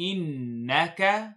إنك